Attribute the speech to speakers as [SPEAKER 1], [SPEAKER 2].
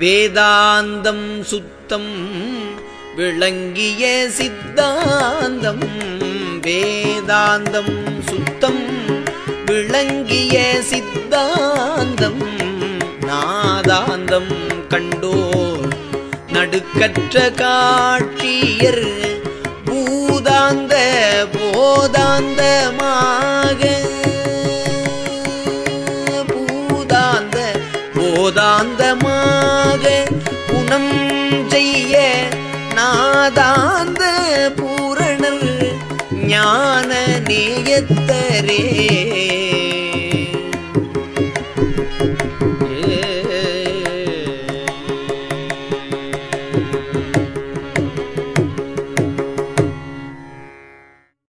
[SPEAKER 1] வேதாந்தம் சுத்தம் விளங்கிய சித்தாந்தம். வேதாந்தம் சுத்தம் விளங்கிய சித்தாந்தம். நாதாந்தம் கண்டோர் நடுக்கற்ற காட்சியர். பூதாந்த போதாந்தமாக போதாந்தமாக குணம் செய்ய நாதாந்த பூரணர் ஞான நேயத்தரே.